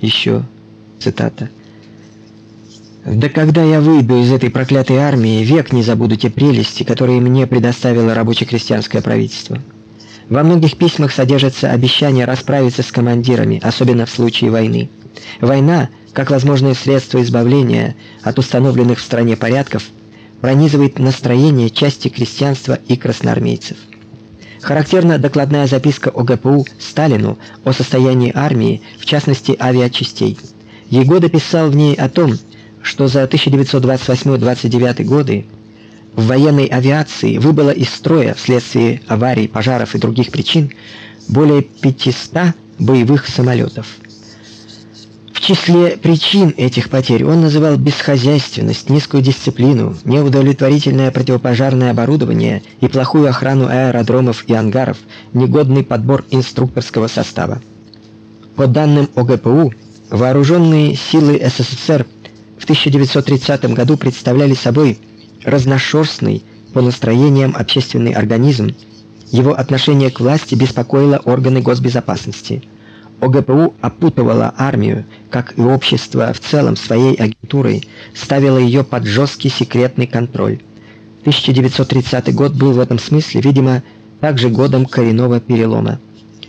еще цитата. Да когда я выйду из этой проклятой армии, век не забуду те прелести, которые мне предоставило рабоче-крестьянское правительство. Во многих письмах содержится обещание расправиться с командирами, особенно в случае войны. Война, как возможное средство избавления от установленных в стране порядков, пронизывает настроение части крестьянства и красноармейцев. Характерна докладная записка ОГПУ Сталину о состоянии армии, в частности авиачастей. Егода писал в ней о том, что за 1928-29 годы в военной авиации выбыло из строя вследствие аварий, пожаров и других причин более 500 боевых самолетов. Числе причин этих потерь он называл бесхозяйственность, низкую дисциплину, неудовлетворительное противопожарное оборудование и плохую охрану аэродромов и ангаров, негодный подбор инструкторского состава. По данным ОГПУ, вооруженные силы СССР в 1930 году представляли собой разношерстный по настроениям общественный организм. Его отношение к власти беспокоило органы госбезопасности. ОГПУ опутывала армию, как и общество в целом своей агентурой, ставила ее под жесткий секретный контроль. 1930 год был в этом смысле, видимо, также годом коренного перелома.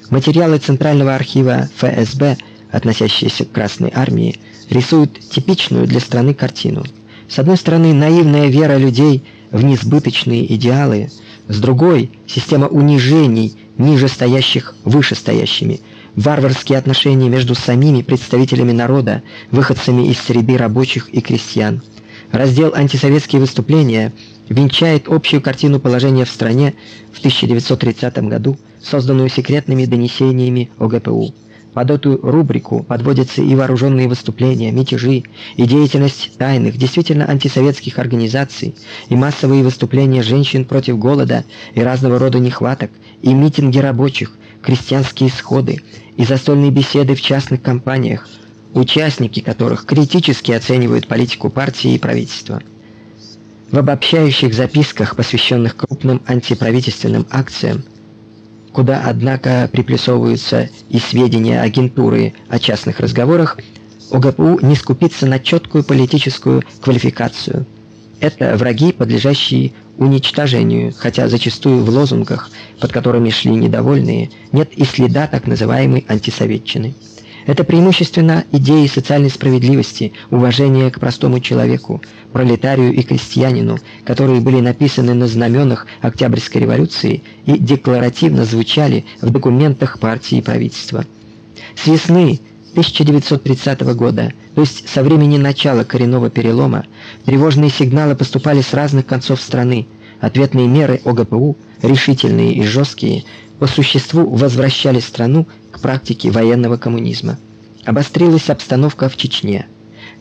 Материалы Центрального архива ФСБ, относящиеся к Красной армии, рисуют типичную для страны картину. С одной стороны, наивная вера людей в несбыточные идеалы, с другой система унижений ниже стоящих выше стоящими, варварские отношения между самими представителями народа, выходцами из среды рабочих и крестьян. Раздел антисоветские выступления венчает общую картину положения в стране в 1930 году, созданную секретными донесениями ОГПУ. Под эту рубрику подводятся и вооруженные выступления, мятежи, и деятельность тайных, действительно антисоветских организаций, и массовые выступления женщин против голода и разного рода нехваток, и митинги рабочих, крестьянские сходы, и застольные беседы в частных компаниях, участники которых критически оценивают политику партии и правительства. В обобщающих записках, посвященных крупным антиправительственным акциям, куда однако приплюсовываются и сведения агентуры о частных разговорах, ОГПУ не скупится на четкую политическую квалификацию. Это враги, подлежащие уничтожению, хотя зачастую в лозунгах, под которыми шли недовольные, нет и следа так называемой антисоветчины. Это преимущественно идеи социальной справедливости, уважения к простому человеку, пролетарию и крестьянину, которые были написаны на знаменах Октябрьской революции и декларативно звучали в документах партии и правительства. С 1930 года, то есть со времени начала коренного перелома, тревожные сигналы поступали с разных концов страны. Ответные меры ОГПУ, решительные и жесткие, по существу возвращали страну к практике военного коммунизма. Обострилась обстановка в Чечне.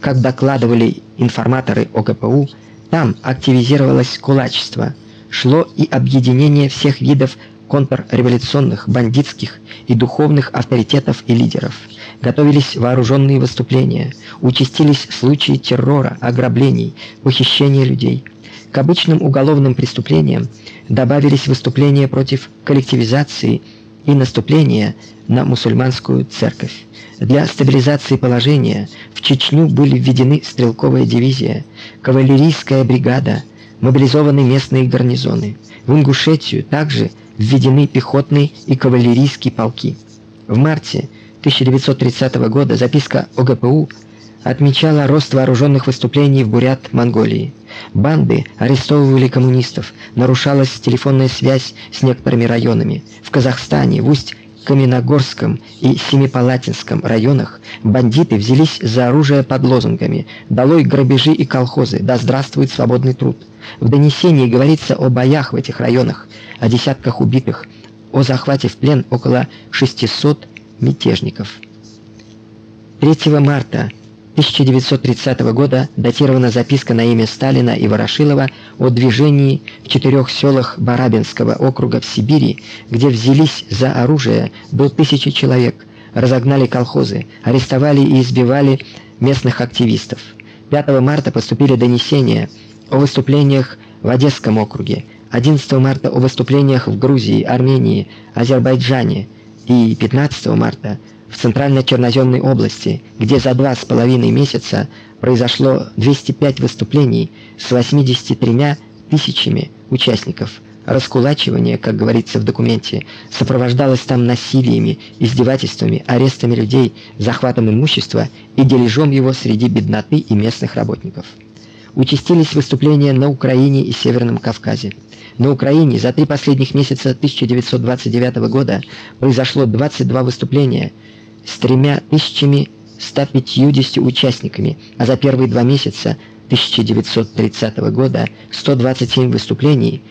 Как докладывали информаторы ОГПУ, там активизировалось кулачество, шло и объединение всех видов контрреволюционных, бандитских и духовных авторитетов и лидеров. Готовились вооруженные выступления, участились случаи террора, ограблений, похищения людей. К обычным уголовным преступлениям добавились выступления против коллективизации и наступления на мусульманскую церковь. Для стабилизации положения в Чечню были введены стрелковая дивизия, кавалерийская бригада, мобилизованы местные гарнизоны. В Ингушетию также введены пехотные и кавалерийские полки. В марте 1930 года записка ОГПУ отмечала рост вооруженных выступлений в Бурят-Монголии. Банды арестовывали коммунистов, нарушалась телефонная связь с некоторыми районами. В Казахстане, в Усть Каменогорском и Семипалатинском районах бандиты взялись за оружие под лозунгами: "Долой грабежи и колхозы, да здравствует свободный труд". В донесении говорится о боях в этих районах, о десятках убитых, о захвате в плен около 600 мятежников. 3 марта 1930 года датирована записка на имя Сталина и Ворошилова о движении в четырех селах Барабинского округа в Сибири, где взялись за оружие до тысячи человек, разогнали колхозы, арестовали и избивали местных активистов. 5 марта поступили донесения о выступлениях в Одесском округе, 11 марта о выступлениях в Грузии, Армении, Азербайджане и 15 марта в Центрально-Черноземной области, где за два с половиной месяца произошло 205 выступлений с 83 тысячами участников. Раскулачивание, как говорится в документе, сопровождалось там насилиями, издевательствами, арестами людей, захватом имущества и дележом его среди бедноты и местных работников. Участились выступления на Украине и Северном Кавказе. На Украине за три последних месяца 1929 года произошло 22 выступления с тремя тысячами 150 участниками, а за первые два месяца 1930 года 127 выступлений